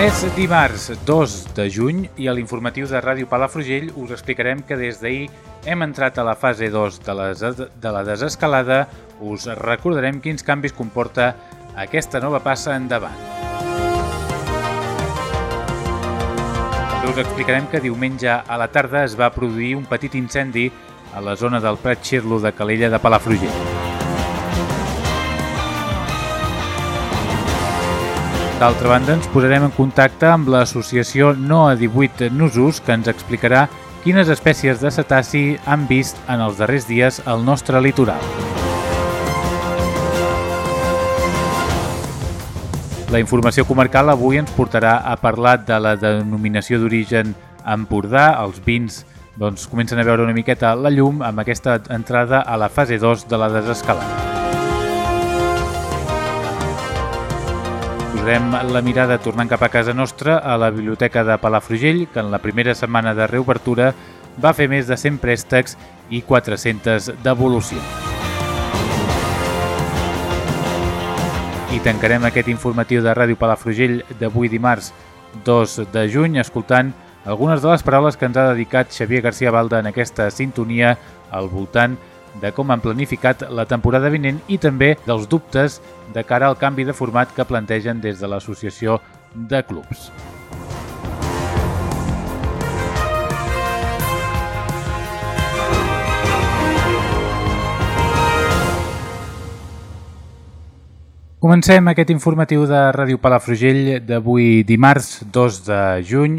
És dimarts 2 de juny i a l'informatiu de Ràdio Palafrugell us explicarem que des d'ahir hem entrat a la fase 2 de la, de la desescalada. Us recordarem quins canvis comporta aquesta nova passa endavant. També us explicarem que diumenge a la tarda es va produir un petit incendi a la zona del Prat Xirlo de Calella de Palafrugell. D'altra banda, ens posarem en contacte amb l'associació No a 18 Nusos que ens explicarà quines espècies de cetaci han vist en els darrers dies al nostre litoral. La informació comarcal avui ens portarà a parlar de la denominació d'origen Empordà. Els vins doncs, comencen a veure una miqueta la llum amb aquesta entrada a la fase 2 de la desescalada. Posarem la mirada tornant cap a casa nostra a la Biblioteca de Palafrugell, que en la primera setmana de reobertura va fer més de 100 préstecs i 400 devolucions. I tancarem aquest informatiu de Ràdio Palafrugell d'avui dimarts 2 de juny escoltant algunes de les paraules que ens ha dedicat Xavier García Balda en aquesta sintonia al voltant de com han planificat la temporada vinent i també dels dubtes de cara al canvi de format que plantegen des de l'Associació de Clubs. Comencem aquest informatiu de Ràdio Palafrugell d'avui dimarts 2 de juny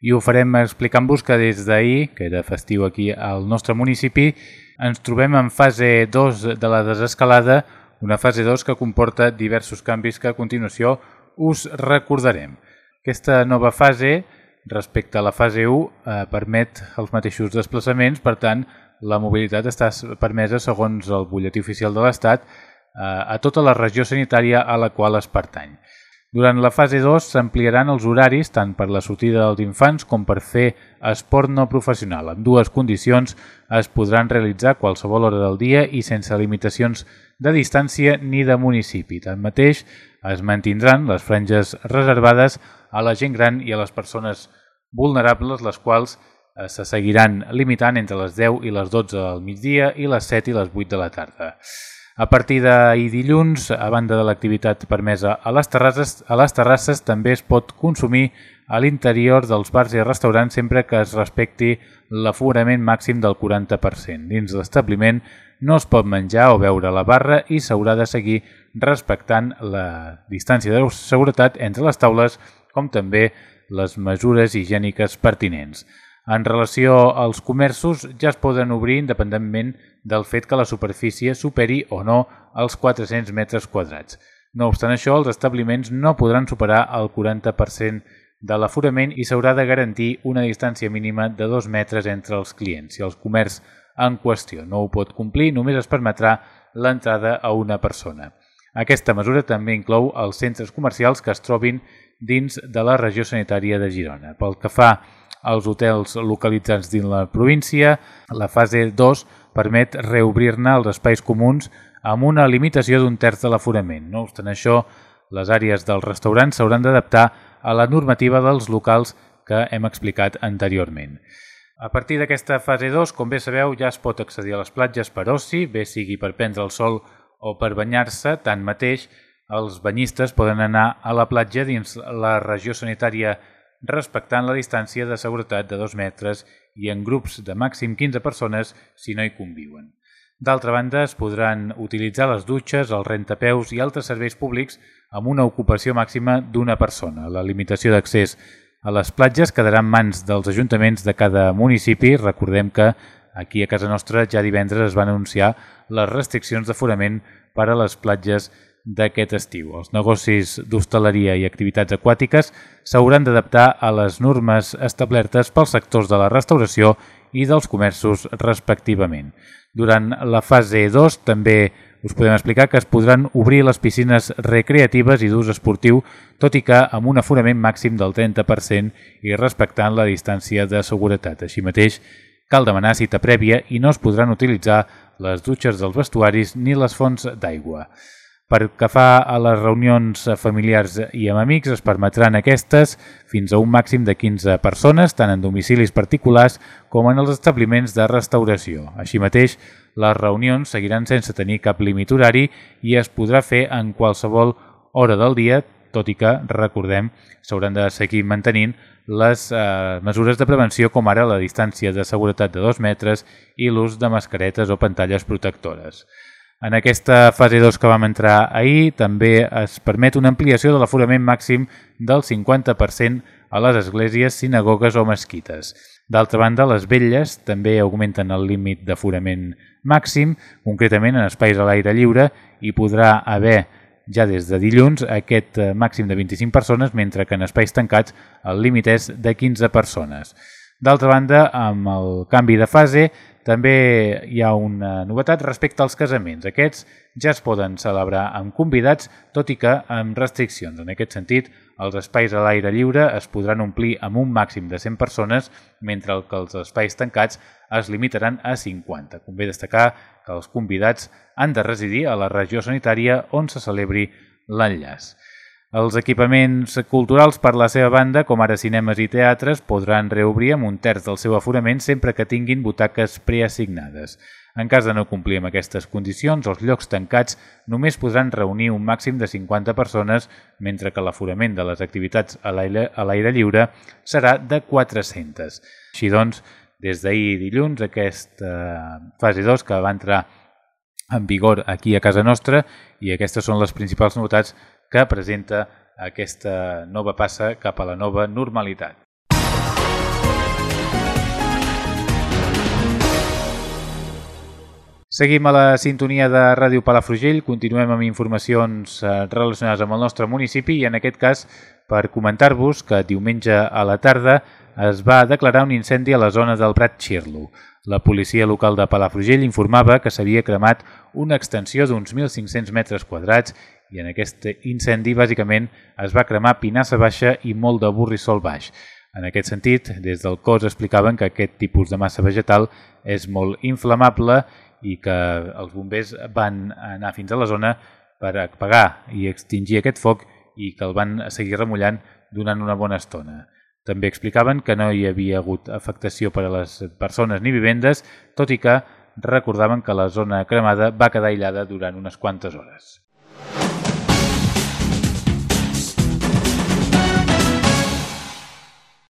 i ho farem explicant-vos que des d'ahir, que era festiu aquí al nostre municipi, ens trobem en fase 2 de la desescalada, una fase 2 que comporta diversos canvis que a continuació us recordarem. Aquesta nova fase, respecte a la fase 1, eh, permet els mateixos desplaçaments, per tant, la mobilitat està permesa, segons el butlletí oficial de l'Estat, eh, a tota la regió sanitària a la qual es pertany. Durant la fase 2 s'ampliaran els horaris tant per la sortida dels infants com per fer esport no professional. En dues condicions es podran realitzar qualsevol hora del dia i sense limitacions de distància ni de municipi. Tanmateix, es mantindran les franges reservades a la gent gran i a les persones vulnerables, les quals se seguiran limitant entre les 10 i les 12 del migdia i les 7 i les 8 de la tarda. A partir d'ahir dilluns, a banda de l'activitat permesa a les terrasses, a les terrasses també es pot consumir a l'interior dels bars i restaurants sempre que es respecti l'aforament màxim del 40%. Dins l'establiment no es pot menjar o beure a la barra i s'haurà de seguir respectant la distància de seguretat entre les taules com també les mesures higièniques pertinents. En relació als comerços, ja es poden obrir independentment del fet que la superfície superi o no els 400 metres quadrats. No obstant això, els establiments no podran superar el 40% de l'aforament i s'haurà de garantir una distància mínima de 2 metres entre els clients. Si el comerç en qüestió no ho pot complir, només es permetrà l'entrada a una persona. Aquesta mesura també inclou els centres comercials que es trobin dins de la regió sanitària de Girona. Pel que fa als hotels localitzats dins la província. La fase 2 permet reobrir-ne els espais comuns amb una limitació d'un terç de l'aforament. No obstant això, les àrees dels restaurants s'hauran d'adaptar a la normativa dels locals que hem explicat anteriorment. A partir d'aquesta fase 2, com bé sabeu, ja es pot accedir a les platges per oci, bé sigui per prendre el sol o per banyar-se, tanmateix els banyistes poden anar a la platja dins la regió sanitària respectant la distància de seguretat de 2 metres i en grups de màxim 15 persones si no hi conviuen. D'altra banda, es podran utilitzar les dutxes, els rentapeus i altres serveis públics amb una ocupació màxima d'una persona. La limitació d'accés a les platges quedarà en mans dels ajuntaments de cada municipi. Recordem que aquí a casa nostra ja divendres es van anunciar les restriccions d'aforament per a les platges d'aquest estiu. Els negocis d'hostaleria i activitats aquàtiques s'hauran d'adaptar a les normes establertes pels sectors de la restauració i dels comerços respectivament. Durant la fase 2 també us podem explicar que es podran obrir les piscines recreatives i d'ús esportiu, tot i que amb un aforament màxim del 30% i respectant la distància de seguretat. Així mateix, cal demanar cita prèvia i no es podran utilitzar les dutxes dels vestuaris ni les fonts d'aigua. Per que fa a les reunions familiars i amb amics es permetran aquestes fins a un màxim de 15 persones, tant en domicilis particulars com en els establiments de restauració. Així mateix, les reunions seguiran sense tenir cap límit horari i es podrà fer en qualsevol hora del dia, tot i que, recordem, s'hauran de seguir mantenint les eh, mesures de prevenció com ara la distància de seguretat de 2 metres i l'ús de mascaretes o pantalles protectores. En aquesta fase 2 que vam entrar ahir també es permet una ampliació de l'aforament màxim del 50% a les esglésies, sinagogues o mesquites. D'altra banda, les velles també augmenten el límit d'aforament màxim, concretament en espais a l'aire lliure, i podrà haver ja des de dilluns aquest eh, màxim de 25 persones, mentre que en espais tancats el límit és de 15 persones. D'altra banda, amb el canvi de fase, també hi ha una novetat respecte als casaments. Aquests ja es poden celebrar amb convidats, tot i que amb restriccions. En aquest sentit, els espais a l'aire lliure es podran omplir amb un màxim de 100 persones, mentre que els espais tancats es limitaran a 50. Convé destacar que els convidats han de residir a la regió sanitària on se celebri l'enllaç. Els equipaments culturals, per la seva banda, com ara cinemes i teatres, podran reobrir amb un terç del seu aforament sempre que tinguin butaques preassignades. En cas de no complir amb aquestes condicions, els llocs tancats només podran reunir un màxim de 50 persones, mentre que l'aforament de les activitats a l'aire lliure serà de 400. Així doncs, des d'ahir dilluns, aquesta fase 2 que va entrar en vigor aquí a casa nostra i aquestes són les principals novetats que presenta aquesta nova passa cap a la nova normalitat. Seguim a la sintonia de Ràdio Palafrugell, continuem amb informacions eh, relacionades amb el nostre municipi i en aquest cas per comentar-vos que diumenge a la tarda es va declarar un incendi a la zona del Prat Xirlo. La policia local de Palafrugell informava que s'havia cremat una extensió d'uns 1.500 metres quadrats i en aquest incendi bàsicament es va cremar pinassa baixa i molt de borrissol baix. En aquest sentit, des del cos explicaven que aquest tipus de massa vegetal és molt inflamable i que els bombers van anar fins a la zona per apagar i extingir aquest foc i que el van seguir remullant durant una bona estona. També explicaven que no hi havia hagut afectació per a les persones ni vivendes, tot i que recordaven que la zona cremada va quedar aïllada durant unes quantes hores.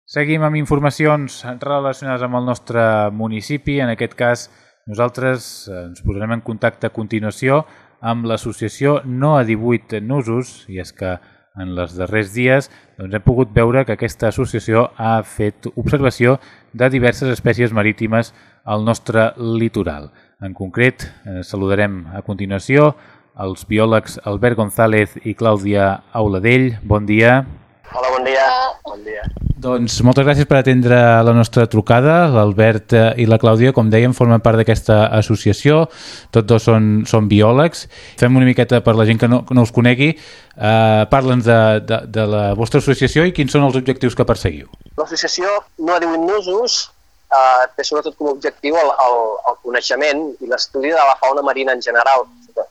Seguim amb informacions relacionades amb el nostre municipi. En aquest cas, nosaltres eh, ens posarem en contacte a continuació amb l'associació No a 18 Nusos, i és que en els darrers dies doncs, hem pogut veure que aquesta associació ha fet observació de diverses espècies marítimes al nostre litoral. En concret, eh, saludarem a continuació els biòlegs Albert González i Clàudia Auladell. Bon dia. Hola, bon dia. Bon dia. Doncs moltes gràcies per atendre la nostra trucada. L'Albert eh, i la Clàudia, com dèiem, formen part d'aquesta associació. Tots dos són, són biòlegs. Fem una miqueta per la gent que no, que no us conegui. Uh, Parla'ns de, de, de la vostra associació i quins són els objectius que perseguiu. L'associació no ha 18 nusos uh, té sobretot com a objectiu el, el, el coneixement i l'estudi de la fauna marina en general,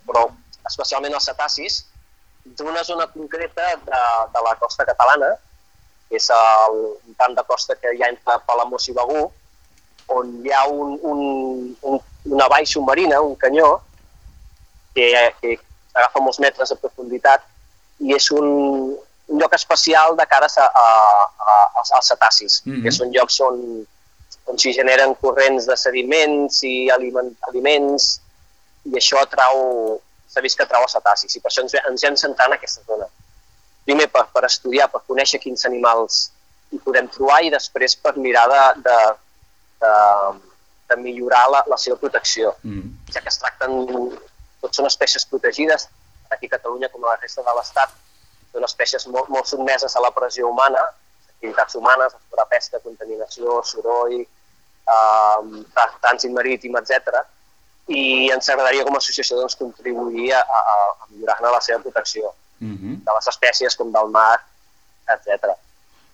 però especialment els cetacis, d'una zona concreta de, de la costa catalana, que és el tant de costa que hi ha entre Palamós i Begú, on hi ha un, un, un, una vall submarina, un canyó, que, que agafa molts metres de profunditat i és un, un lloc especial de cara a, a, a, als cetacis, mm -hmm. que són llocs on, on s'hi generen corrents de sediments i aliment, aliments i això atrau, s'ha vist que atrau els cetacis i per això ens, ens hem centrat en aquesta zona. Primer per, per estudiar, per conèixer quins animals hi podem trobar i després per mirar de, de, de, de millorar la, la seva protecció, mm. ja que es tracten, tots són espècies protegides, aquí a Catalunya com a la resta de l'Estat, són espècies molt, molt sotmeses a la pressió humana, activitats humanes, pesca, contaminació, soroll, eh, trànsit marítim, etc. I ens agradaria com a associació doncs, contribuir a, a, a millorar la seva protecció mm -hmm. de les espècies com del mar, etc.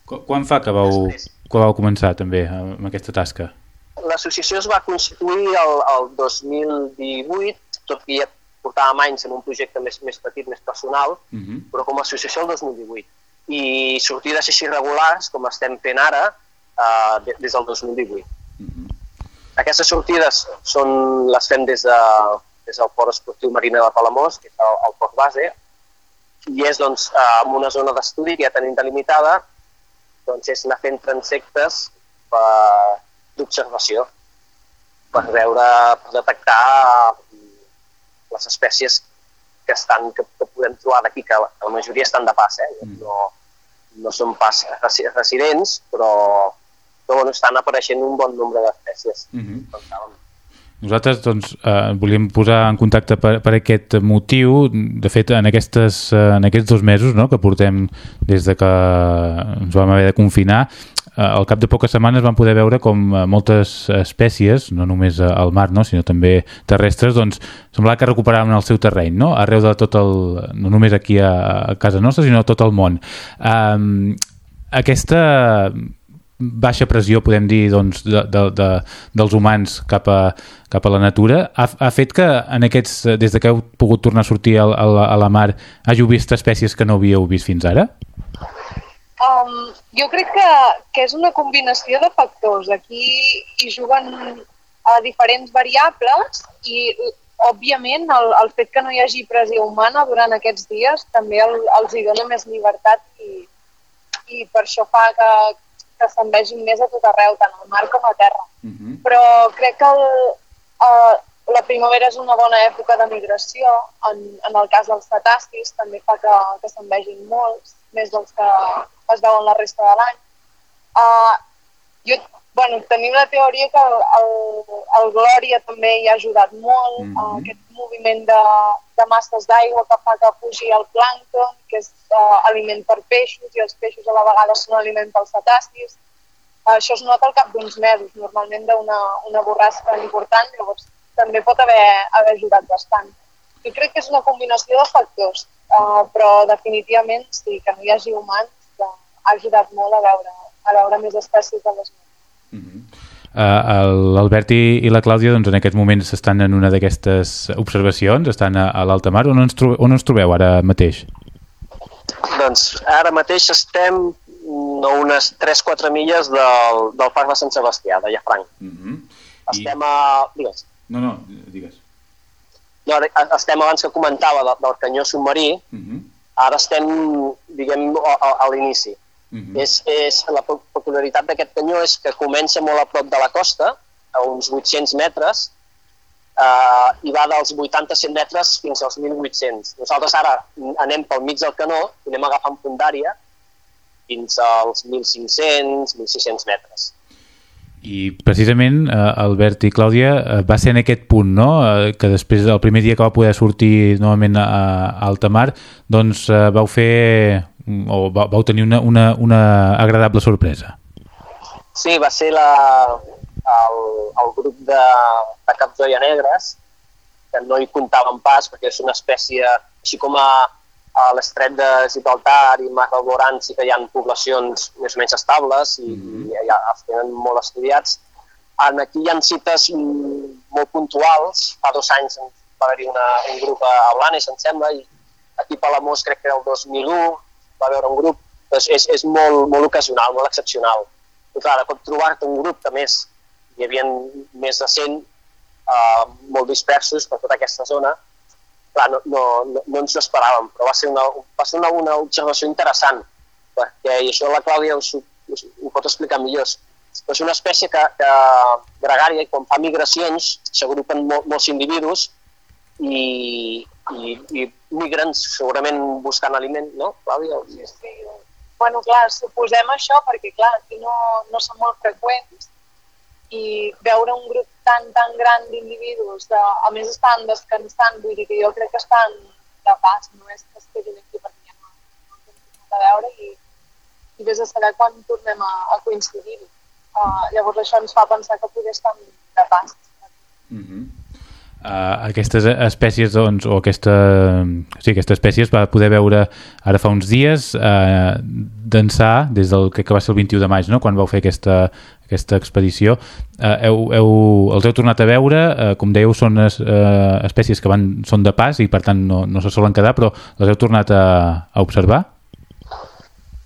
Quan fa que vau, que vau començar també amb aquesta tasca? L'associació es va constituir el, el 2018, tot i ja portàvem anys en un projecte més, més petit, més personal, uh mhm. -huh. però com a associació el 2018. I sortides així regulars, com estem fent ara, eh, des del 2018. Uh -huh. Aquestes sortides són, les fem des, de, des del Port Esportiu Marina de Palamós, que és el, el port base, i és doncs, en una zona d'estudi que ja tenim delimitada, doncs és anar fent transectes d'observació per veure, per detectar les espècies que, estan, que, que podem trobar d'aquí, que la majoria estan de pas, eh? Mm. no, no són pas residents, però, però bueno, estan apareixent un bon nombre d'espècies. Mm -hmm. Nosaltres doncs, eh, volíem posar en contacte per, per aquest motiu. De fet, en, aquestes, eh, en aquests dos mesos no, que portem des de que ens vam haver de confinar, eh, al cap de poques setmanes vam poder veure com eh, moltes espècies, no només al mar, no, sinó també terrestres, doncs semblava que recuperaven el seu terreny, no? arreu de tot el... no només aquí a, a casa nostra, sinó a tot el món. Um, aquesta baixa pressió, podem dir, doncs, de, de, de, dels humans cap a, cap a la natura, ha, ha fet que en aquests, des de que heu pogut tornar a sortir a, a, la, a la mar hàgiu vist espècies que no havíeu vist fins ara? Um, jo crec que, que és una combinació de factors. Aquí hi juguen a diferents variables i, òbviament, el, el fet que no hi hagi pressió humana durant aquests dies també el, els hi dona més llibertat i, i per això fa que, que se'n vegin més a tot arreu, tant al mar com a terra. Uh mhm. -huh. Però crec que el, uh, la primavera és una bona època de migració. En, en el cas dels cetacis també fa que, que se'n vegin molts, més dels que es veuen la resta de l'any. Uh, jo, bueno, tenim la teoria que el, el, el Glòria també hi ha ajudat molt, mm -hmm. uh, aquest moviment de, de masses d'aigua que fa que pugi el plàncton, que és uh, aliment per peixos, i els peixos a la vegada són aliment pels cetacis. Uh, això es nota al cap d'uns mesos, normalment d'una una borrasca important, llavors també pot haver, haver ajudat bastant. Jo crec que és una combinació de factors, uh, però definitivament sí, que no hi hagi humans ha ajudat molt a veure, a veure més espècies de les meves. Uh, L'Albert i, i la Clàudia doncs, en aquests moments estan en una d'aquestes observacions, estan a, a l'alta mar. On ens, trobeu, on ens trobeu ara mateix? Doncs ara mateix estem a unes 3-4 milles del, del Parc de Sant Sebastià, de Llafranc. Mm -hmm. Estem I... a... Digues. No, no, digues. No, estem abans que comentava del, del canyó submarí, mm -hmm. ara estem, diguem, a, a, a l'inici. Uh mhm. -huh. és, és, la peculiaritat d'aquest canyó és que comença molt a prop de la costa, a uns 800 metres, eh, i va dels 80-100 metres fins als 1.800. Nosaltres ara anem pel mig del canó i anem agafant fundària fins als 1.500, 1.600 metres. I precisament eh, Albert i Clàudia eh, va ser en aquest punt, no? Eh, que després, el primer dia que va poder sortir novament a, a alta mar, doncs eh, vau fer o vau tenir una, una, una agradable sorpresa? Sí, va ser la, el, el grup de, de capjoia negres, que no hi comptaven pas perquè és una espècie, així com a, a l'estret de Gibraltar i Mar del Boran sí que hi ha poblacions més o menys estables i, mm -hmm. i ja els tenen molt estudiats. En aquí hi ha cites molt puntuals. Fa dos anys va haver-hi un grup a Blanes, em sembla, i aquí a Palamós crec que era el 2001, va veure un grup, doncs és, és molt, molt ocasional, molt excepcional. I clar, de cop trobar-te un grup que més hi havia més de 100, uh, molt dispersos per tota aquesta zona, clar, no, no, no, no ens ho esperàvem, però va ser una, va ser una, una observació interessant, perquè, i això la Clàudia us, us, ho pot explicar millor, és una espècie que, que gregària, i quan fa migracions s'agrupen mol, molts individus i, i, i migren segurament buscant aliment, no, Clàudia? Sí, sí. Bueno, clar, suposem això perquè, clar, aquí no, no són molt freqüents i veure un grup tan, tan gran d'individus, a més estan descansant, vull dir que jo crec que estan de pas, no és que es quedin aquí perquè ja no, no de veure i, i vés a saber quan tornem a, a coincidir. Uh, llavors això ens fa pensar que poder estar de pas. Mm -hmm. Uh, aquestes espècies doncs, o aquesta, sí, aquesta espècie es va poder veure ara fa uns dies uh, d'ençà des del que va ser el 21 de maig no? quan vau fer aquesta, aquesta expedició uh, heu, heu, els heu tornat a veure uh, com dèieu són es, uh, espècies que van, són de pas i per tant no, no se solen quedar però les heu tornat a, a observar?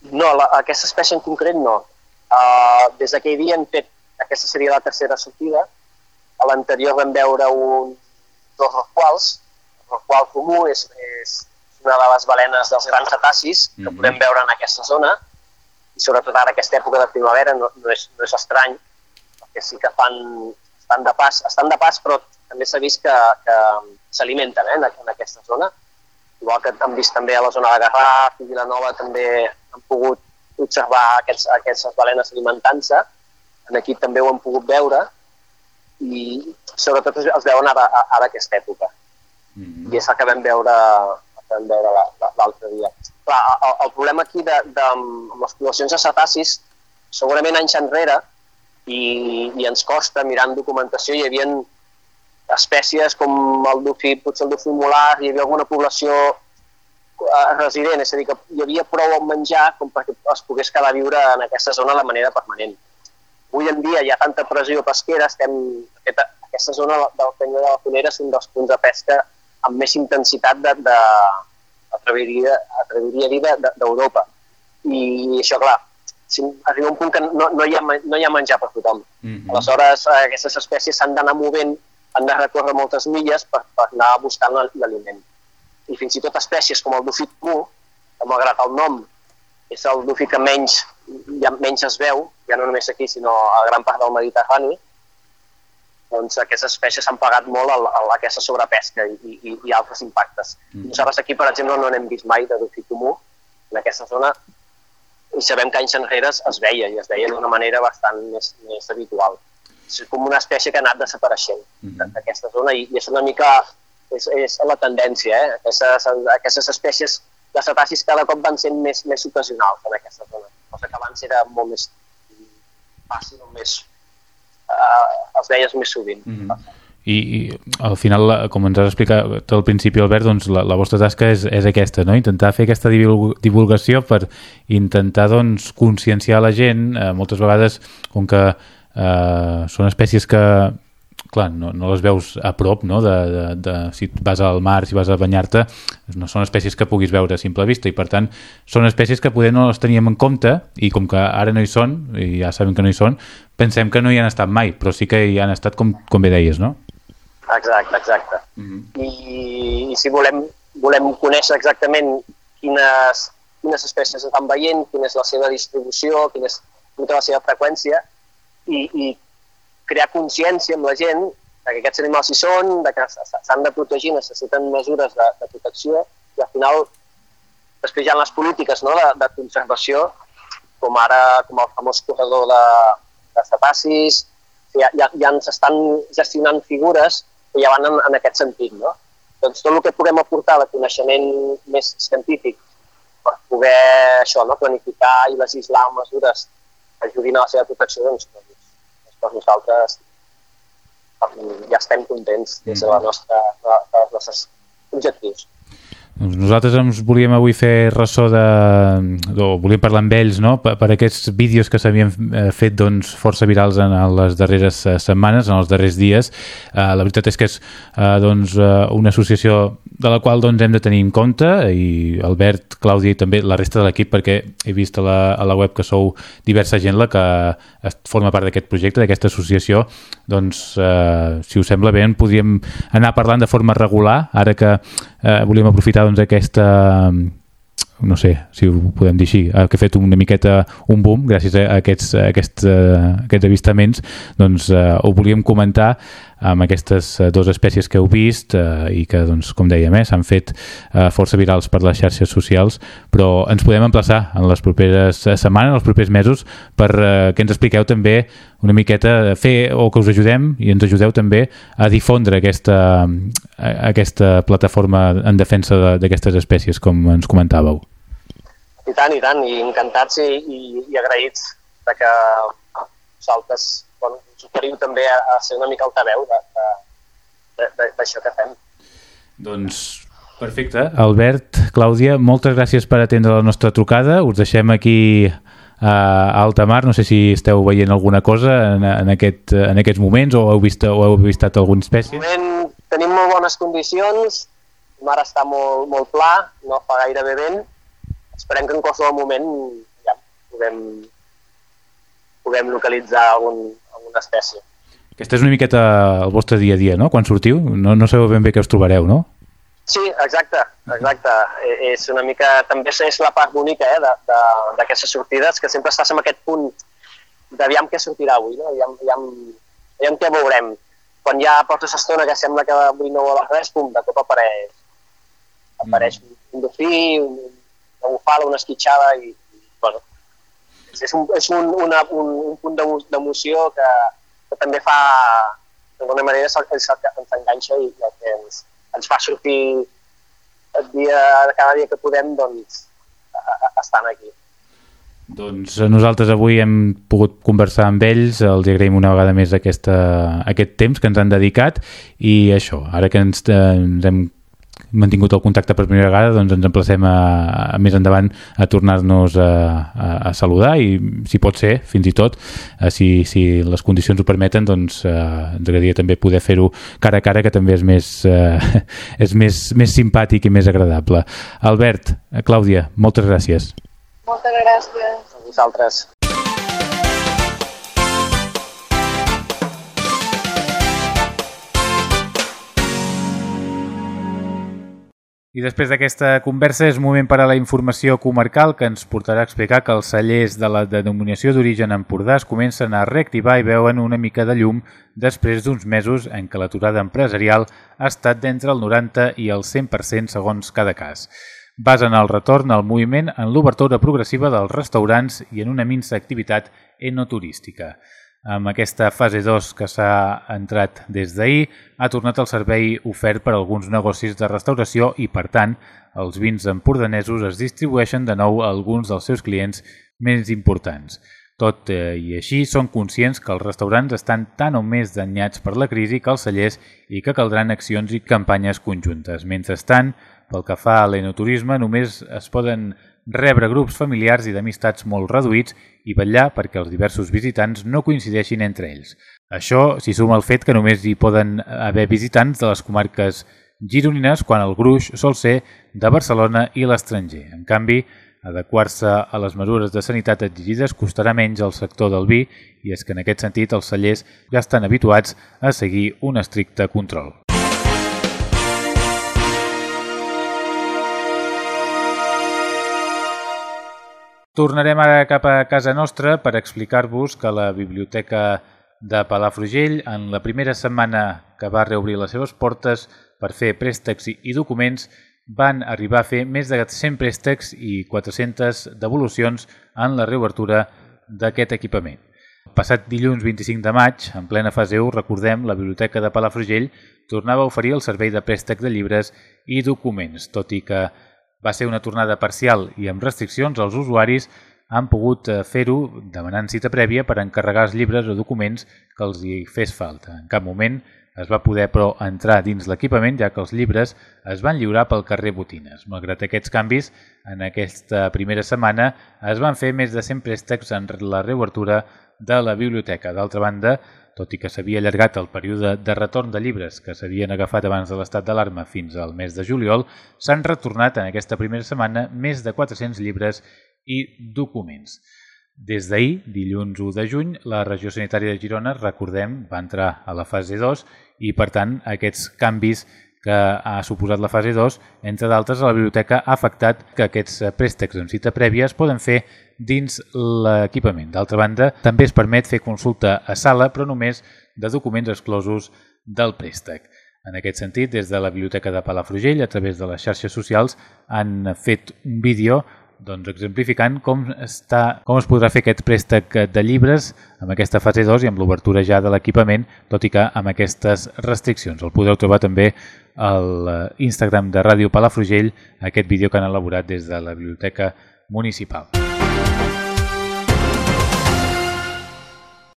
No, la, aquesta espècie en concret no uh, des d'aquell dia hem fet aquesta seria la tercera sortida a l'anterior vam veure un dos rorquals. El rorqual comú és, és una de les balenes dels grans cetacis que mm -hmm. podem veure en aquesta zona i sobretot ara aquesta època de primavera no, no, és, no és estrany perquè sí que fan, estan de pas, estan de pas però també s'ha vist que, que s'alimenten eh, en, en aquesta zona. Igual que hem vist també a la zona de Garraf i Vilanova també han pogut observar aquests, aquestes balenes alimentant-se. Aquí també ho hem pogut veure i sobretot els veuen ara, ara aquesta època. Mm -hmm. I és el que vam veure, vam veure l'altre dia. Clar, el, el problema aquí de, de, amb les poblacions de cetacis, segurament anys enrere, i, i ens costa, mirant documentació, hi havia espècies com el dofí, potser el dofí molar, hi havia alguna població eh, resident, és a dir, que hi havia prou menjar com perquè es pogués quedar a viure en aquesta zona de manera permanent avui en dia hi ha tanta pressió pesquera, estem, aquesta, aquesta zona del Canyó de la Fonera és un dels punts de pesca amb més intensitat de, de atreviria, atreviria dir d'Europa. De, I això, clar, si arriba un punt que no, no, hi, ha, no hi ha menjar per tothom. Mm -hmm. Aleshores, eh, aquestes espècies s'han d'anar movent, han de recórrer moltes milles per, per anar buscant l'aliment. I fins i tot espècies com el dofí comú, que malgrat el nom és el dofí que menys, ja menys es veu, ja no només aquí, sinó a gran part del Mediterrani, doncs aquestes espècies han pagat molt a, a aquesta sobrepesca i, i, i altres impactes. Mm. Nosaltres aquí, per exemple, no n'hem vist mai de dofí comú en aquesta zona i sabem que anys enrere es veia i es veia d'una manera bastant més, més habitual. És com una espècie que ha anat desapareixent mm. d'aquesta zona i, i és una mica és, és la tendència, eh? Aquestes, aquestes espècies de cetacis cada cop van sent més, més ocasionals en aquesta zona, cosa que abans era molt més fàcil o més... Uh, els veies més sovint. Mm -hmm. I, i al final, com ens has explicat al principi, Albert, doncs la, la vostra tasca és, és aquesta, no? intentar fer aquesta divulgació per intentar doncs, conscienciar la gent, eh, moltes vegades com que eh, són espècies que clar, no, no les veus a prop, no? De, de, de, si vas al mar, si vas a banyar-te, no són espècies que puguis veure a simple vista i per tant són espècies que poder no les teníem en compte i com que ara no hi són, i ja sabem que no hi són, pensem que no hi han estat mai, però sí que hi han estat com, com bé deies, no? Exacte, exacte. Mm -hmm. I, I si volem, volem conèixer exactament quines, quines espècies estan veient, quina és la seva distribució, quina és, és la seva freqüència i, i crear consciència amb la gent de que aquests animals hi són, de que s'han de protegir, necessiten mesures de, de protecció i al final després hi ha les polítiques no, de, de conservació, com ara com el famós corredor de, de cetacis, ja, ja, ja ens estan gestionant figures que ja van en, en aquest sentit. No? Doncs tot el que puguem aportar de coneixement més científic per poder això, no? planificar i legislar mesures que ajudin a la seva protecció, doncs, doncs per nosaltres ja estem contents des de la mm. nostra, de, dels nostres objectius. Doncs nosaltres ens volíem avui fer ressò de... o volíem parlar amb ells no? per, per aquests vídeos que s'havien eh, fet doncs, força virals en les darreres eh, setmanes, en els darrers dies. Uh, la veritat és que és uh, doncs, uh, una associació de la qual doncs, hem de tenir en compte i Albert, Clàudia i també la resta de l'equip perquè he vist a la, a la web que sou diversa gent la que forma part d'aquest projecte, d'aquesta associació doncs uh, si us sembla bé en podríem anar parlant de forma regular ara que uh, volíem aprofitar doncs, aquesta no sé si ho podem dir així, que ha fet una miqueta un boom gràcies a aquests, a aquests, a aquests avistaments, doncs eh, ho volíem comentar amb aquestes uh, dues espècies que heu vist eh, i que, doncs, com dèiem, eh, s'han fet eh, força virals per les xarxes socials, però ens podem emplaçar en les properes setmanes, en els propers mesos, per eh, que ens expliqueu també una miqueta a fer o que us ajudem i ens ajudeu també a difondre aquesta, aquesta plataforma en defensa d'aquestes espècies, com ens comentàveu. I tant, i tant, i encantats i, i, i agraïts de que vosaltres oferiu també a, a ser una mica altaveu d'això que fem. Doncs perfecte. Albert, Clàudia, moltes gràcies per atendre la nostra trucada. Us deixem aquí a alta mar. No sé si esteu veient alguna cosa en, en, aquest, en aquests moments o heu vist, o heu vistat alguna espècie? Moment, tenim molt bones condicions, el mar està molt, molt pla, no fa gaire bé vent. Esperem que en qualsevol moment ja puguem, puguem localitzar algun, alguna espècie. Aquesta és una miqueta el vostre dia a dia, no? Quan sortiu, no, no sabeu ben bé què us trobareu, no? Sí, exacte, exacte. E, és una mica, també és la part bonica eh, d'aquestes sortides, que sempre estàs en aquest punt d'aviam què sortirà avui, no? aviam, aviam, aviam què veurem. Quan ja portes estona que sembla que avui no voles res, pum, de cop apareix, apareix mm. un dofí, un, una bufala, una esquitxada i, i bueno, és un, és un, una, un, un punt d'emoció que, que també fa, d'alguna manera, és el, és el que ens enganxa i el que ens, ens fa sortir el dia, cada dia que podem doncs, estan aquí. Doncs nosaltres avui hem pogut conversar amb ells, els agraïm una vegada més aquesta, aquest temps que ens han dedicat i això, ara que ens, eh, ens hem mantingut el contacte per primera vegada, doncs ens emplacem a, a més endavant a tornar-nos a, a, a saludar i, si pot ser, fins i tot, a, si, si les condicions ho permeten, doncs eh, ens agradaria també poder fer-ho cara a cara, que també és més, eh, és més, més simpàtic i més agradable. Albert, Clàudia, moltes gràcies. Moltes gràcies. A vosaltres. I després d'aquesta conversa és moment per a la informació comarcal que ens portarà a explicar que els cellers de la denominació d'origen Empordà es comencen a reactivar i veuen una mica de llum després d'uns mesos en què l'aturada empresarial ha estat d'entre el 90 i el 100% segons cada cas. Basen el retorn al moviment en l'obertura progressiva dels restaurants i en una minsa activitat enoturística. Amb aquesta fase 2 que s'ha entrat des d'ahir, ha tornat el servei ofert per alguns negocis de restauració i, per tant, els vins empordanesos es distribueixen de nou a alguns dels seus clients més importants. Tot eh, i així, són conscients que els restaurants estan tan o més danyats per la crisi que els cellers i que caldran accions i campanyes conjuntes. Mentrestant, pel que fa a l'enoturisme, només es poden rebre grups familiars i d'amistats molt reduïts i vetllar perquè els diversos visitants no coincideixin entre ells. Això s'hi suma el fet que només hi poden haver visitants de les comarques gironines quan el gruix sol ser de Barcelona i l'estranger. En canvi, adequar-se a les mesures de sanitat exigides costarà menys al sector del vi i és que en aquest sentit els cellers ja estan habituats a seguir un estricte control. Tornarem ara cap a casa nostra per explicar-vos que la Biblioteca de Palafrugell, en la primera setmana que va reobrir les seves portes per fer préstecs i documents, van arribar a fer més de 100 préstecs i 400 devolucions en la reobertura d'aquest equipament. Passat dilluns 25 de maig, en plena fase 1, recordem, la Biblioteca de Palafrugell tornava a oferir el servei de préstec de llibres i documents, tot i que va ser una tornada parcial i amb restriccions els usuaris han pogut eh, fer-ho demanant cita prèvia per encarregar els llibres o documents que els hi fes falta. En cap moment es va poder, però, entrar dins l'equipament, ja que els llibres es van lliurar pel carrer Botines. Malgrat aquests canvis, en aquesta primera setmana es van fer més de 100 préstecs en la reobertura de la biblioteca. D'altra banda, tot i que s'havia allargat el període de retorn de llibres que s'havien agafat abans de l'estat d'alarma fins al mes de juliol, s'han retornat en aquesta primera setmana més de 400 llibres i documents. Des d'ahir, dilluns 1 de juny, la regió sanitària de Girona, recordem, va entrar a la fase 2 i, per tant, aquests canvis que ha suposat la fase 2, entre d'altres, a la biblioteca ha afectat que aquests préstecs en cita prèvia es poden fer dins l'equipament. D'altra banda, també es permet fer consulta a sala, però només de documents exclosos del préstec. En aquest sentit, des de la Biblioteca de Palafrugell, a través de les xarxes socials, han fet un vídeo doncs, exemplificant com, està, com es podrà fer aquest préstec de llibres amb aquesta fase 2 i amb l'obertura ja de l'equipament, tot i que amb aquestes restriccions. El podeu trobar també al eh, Instagram de Ràdio Palafrugell, aquest vídeo que han elaborat des de la Biblioteca Municipal.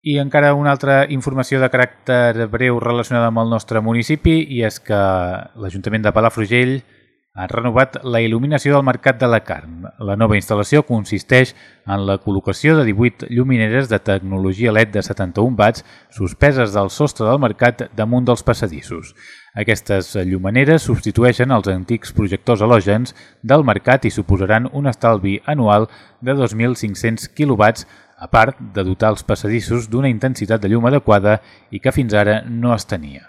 I encara una altra informació de caràcter breu relacionada amb el nostre municipi i és que l'Ajuntament de Palafrugell ha renovat la il·luminació del Mercat de la Carn. La nova instal·lació consisteix en la col·locació de 18 llumineres de tecnologia LED de 71 watts suspeses del sostre del mercat damunt dels passadissos. Aquestes llumaneres substitueixen els antics projectors halògens del mercat i suposaran un estalvi anual de 2.500 kW a part de dotar els passadissos d'una intensitat de llum adequada i que fins ara no es tenia.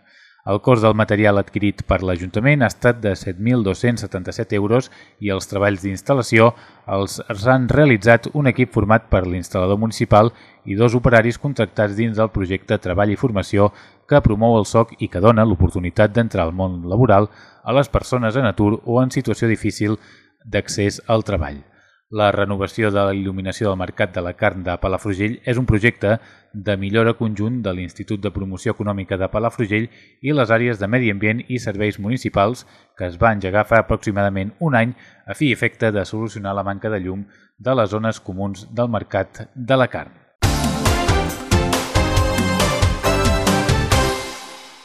El cost del material adquirit per l'Ajuntament ha estat de 7.277 euros i els treballs d'instal·lació els han realitzat un equip format per l'instal·lador municipal i dos operaris contractats dins del projecte Treball i Formació que promou el SOC i que dona l'oportunitat d'entrar al món laboral a les persones en atur o en situació difícil d'accés al treball. La renovació de la il·luminació del Mercat de la Carn de Palafrugell és un projecte de millora conjunt de l'Institut de Promoció Econòmica de Palafrugell i les àrees de Medi Ambient i Serveis Municipals que es va engegar fa aproximadament un any a fi efecte de solucionar la manca de llum de les zones comuns del Mercat de la Carn.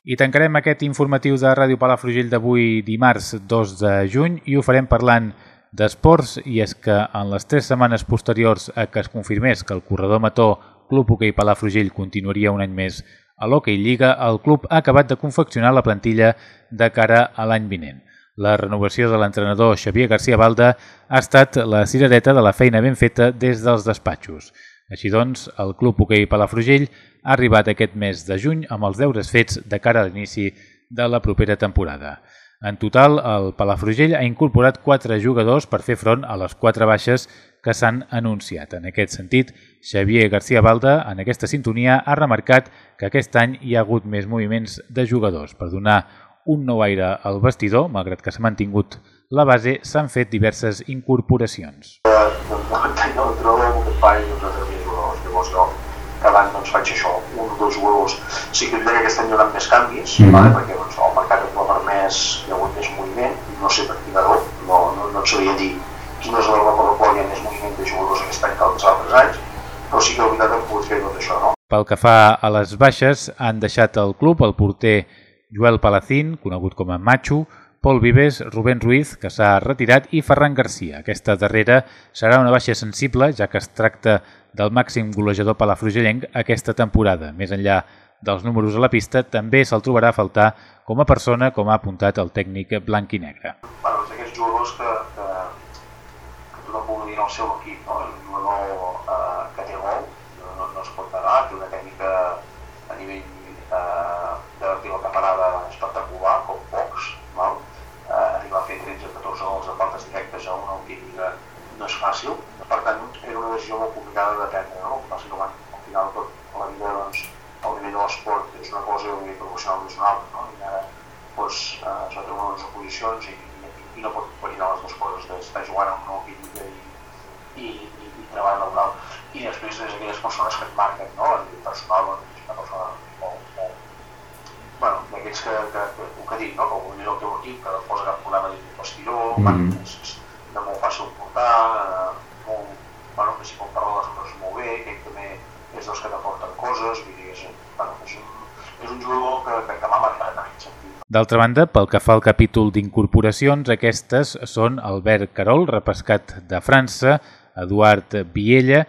I tancarem aquest informatiu de Ràdio Palafrugell d'avui dimarts 2 de juny i ho farem parlant d'esports i és que en les tres setmanes posteriors a que es confirmés que el corredor mató Club Hoquei Palafrugell continuaria un any més a l'Hockey Lliga, el club ha acabat de confeccionar la plantilla de cara a l'any vinent. La renovació de l'entrenador Xavier García Balda ha estat la cirereta de la feina ben feta des dels despatxos. Així doncs, el Club Hoquei Palafrugell ha arribat aquest mes de juny amb els deures fets de cara a l'inici de la propera temporada. En total, el Palafrugell ha incorporat quatre jugadors per fer front a les quatre baixes que s'han anunciat. En aquest sentit, Xavier García Balda, en aquesta sintonia, ha remarcat que aquest any hi ha hagut més moviments de jugadors. Per donar un nou aire al vestidor, malgrat que s'ha mantingut la base, s'han fet diverses incorporacions. cada any doncs, faig això, un o dos jugadors. Sí que diré que aquest any hi haurà més canvis, mm -hmm. vale? perquè doncs, el permès, hi ha hagut més moviment, no sé per quina raó, no, no, no et sabria dir quina és la raó per la qual hi ha més moviment de jugadors aquest any que els altres anys, però sí que la veritat hem pogut fer tot això. No? Pel que fa a les baixes, han deixat el club el porter Joel Palacín, conegut com a Macho, Pol Vives, Rubén Ruiz, que s'ha retirat, i Ferran Garcia. Aquesta darrera serà una baixa sensible, ja que es tracta del màxim golejador palafrugellenc aquesta temporada. Més enllà dels números a la pista, també se'l trobarà a faltar com a persona, com ha apuntat el tècnic blanc i negre. Bueno, és aquests jugadors que, que, que tothom vol dir el seu equip, no? El jugador eh, que té gol, no, no, no es pot negar, té una tècnica a nivell eh, de pilota parada espectacular, com pocs, val? Eh, arribar a fer 13-14 gols a portes directes a una última no és fàcil, per tant era una decisió molt complicada de prendre, no? El que passa que bueno, al final tot la vida doncs, el nivell de l'esport és una cosa i el nivell professional és una altra, no? I ara doncs, eh, s'ha oposicions i, i, i, no pot combinar les dues coses d'estar jugant amb una lliga i, i, i, i treball laboral. I després és aquelles persones que et marquen, no? A nivell personal, doncs, és una persona molt, molt bueno, d'aquells que, que, que, que, que dic, no? que és el teu equip, que no posa cap problema dins del vestidor, mm -hmm. és, és de molt fàcil portar, eh, molt, bueno, que si pot parlar les coses molt bé, que també és dels que t'aporten coses, vull dir, és, bueno, és, un, és un jugador que, que, que m'ha marcat en aquest sentit. D'altra banda, pel que fa al capítol d'incorporacions, aquestes són Albert Carol, repescat de França, Eduard Viella,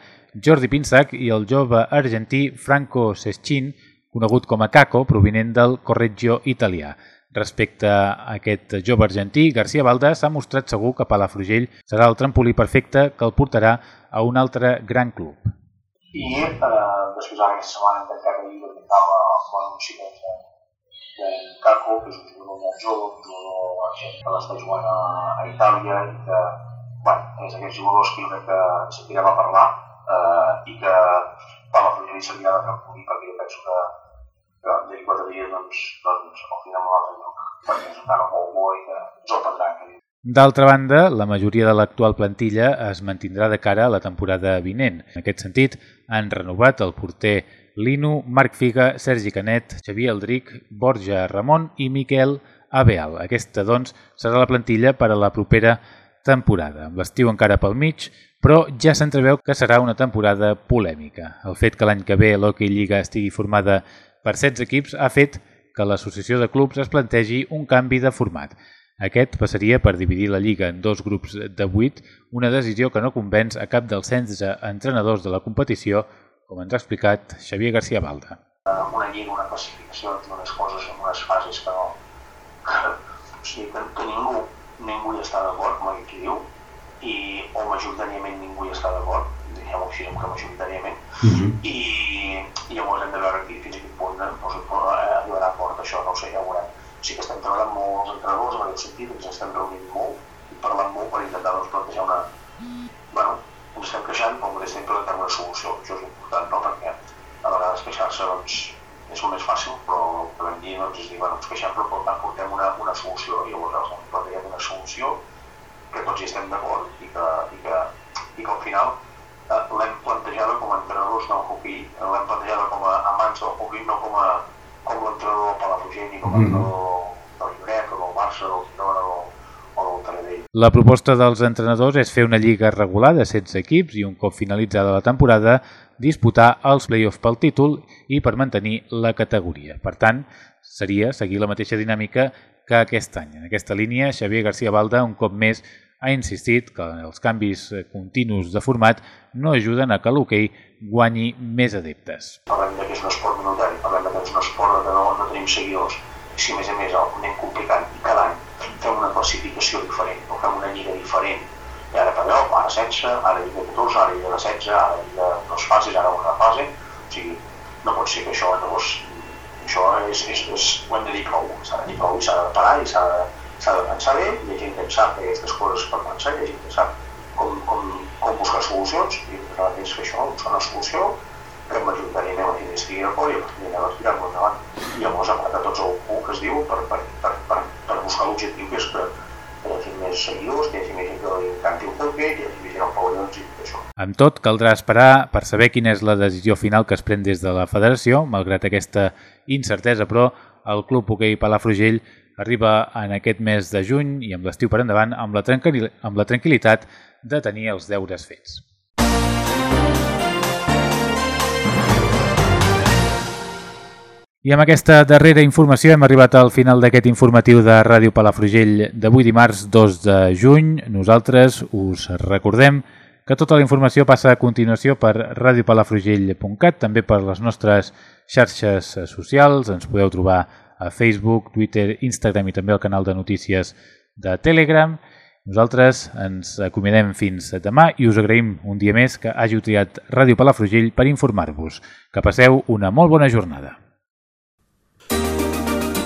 Jordi Pinsac i el jove argentí Franco Seschin, conegut com a Caco, provinent del Correggio italià. Respecte a aquest jove argentí, García Balda s'ha mostrat segur que Palafrugell serà el trampolí perfecte que el portarà a un altre gran club. I eh, després aquesta setmana hem tancat ahir de l'anunci de, Caco, que és un jugador molt jove, un jugador que l'està jugant a, a Itàlia i que bueno, és d'aquests jugadors que jo crec que sentirem a parlar eh, i que Palafrugell s'havia de trampolí perquè jo penso que que d'aquí quatre dies doncs, doncs al final no l'altre lloc, perquè és encara molt bo i que ens el prendran. D'altra banda, la majoria de l'actual plantilla es mantindrà de cara a la temporada vinent. En aquest sentit, han renovat el porter Lino, Marc Figa, Sergi Canet, Xavier Aldric, Borja Ramon i Miquel Abeal. Aquesta, doncs, serà la plantilla per a la propera temporada. Amb l'estiu encara pel mig, però ja s'entreveu que serà una temporada polèmica. El fet que l'any que ve l'Hockey Lliga estigui formada per 16 equips ha fet que l'associació de clubs es plantegi un canvi de format. Aquest passaria per dividir la Lliga en dos grups de 8, una decisió que no convenç a cap dels 16 entrenadors de la competició, com ens ha explicat Xavier García Balda. Una lliga, una classificació, unes coses unes fases que no... O sigui, que, que ningú, ningú hi està d'acord, com aquí diu, i, o majoritàriament ningú hi està d'acord, diguem-ho així, que majoritàriament, uh mhm. -huh. i, i llavors hem de veure aquí, fins a quin punt doncs, arribarà a port això, no ho sé, ja ho veurem sí que estem treballant molt els entrenadors en aquest sentit, ens estem reunint molt i parlant molt per intentar doncs, plantejar una... Bueno, estem queixant, però també estem plantant una solució, això és important, no? perquè a vegades queixar-se doncs, és el més fàcil, però el que vam dir doncs, és dir, bueno, ens queixem, però portem una, una solució, i llavors hem plantejat una solució que tots hi estem d'acord i, que, i, que, i que al final eh, l'hem plantejada com a entrenadors del hockey, l'hem plantejada com a amants del hockey, no com a com l'entrenador del Palafrugell i com mm. l'entrenador del Lloret o del Barça, del Girona o, o del Taradell. La proposta dels entrenadors és fer una lliga regular de 16 equips i un cop finalitzada la temporada disputar els play-offs pel títol i per mantenir la categoria. Per tant, seria seguir la mateixa dinàmica que aquest any. En aquesta línia, Xavier García Balda un cop més ha insistit que els canvis continus de format no ajuden a que l'hoquei guanyi més adeptes. Parlem que és un esport minutari, parlem que és un esport que no, no tenim seguidors, i si a més a més el anem complicant i fem una classificació diferent, o fem una lliga diferent, i ara per allò, ara 16, ara lliga 14, ara lliga 16, ara lliga dues fases, ara una fase, o sigui, no pot ser que això llavors això és, és, és, ho hem de dir prou, s'ha de dir prou i s'ha de parar i s'ha de, de pensar bé, hi ha gent que sap aquestes coses per pensar, hi ha gent que sap com, com, com buscar solucions. I és fer això, buscar una solució. Que majoritàriament la gent estigui d'acord i a partir tirar-lo endavant. I llavors apretar tots el cul que es diu per, per, per, per, per buscar l'objectiu que és que hagi més seguidors, que hi hagi més gent que encanti el hockey, que hi hagi més gent al pavellons i això. Amb tot, caldrà esperar per saber quina és la decisió final que es pren des de la federació, malgrat aquesta incertesa, però el Club Hoquei Palafrugell arriba en aquest mes de juny i amb l'estiu per endavant amb la, amb la tranquil·litat de tenir els deures fets. I amb aquesta darrera informació hem arribat al final d'aquest informatiu de Ràdio Palafrugell d'avui dimarts 2 de juny. Nosaltres us recordem que tota la informació passa a continuació per radiopalafrugell.cat, també per les nostres xarxes socials. Ens podeu trobar a Facebook, Twitter, Instagram i també al canal de notícies de Telegram. Nosaltres ens acomiadem fins demà i us agraïm un dia més que hagi triat Ràdio Palafrugell per informar-vos. Que passeu una molt bona jornada.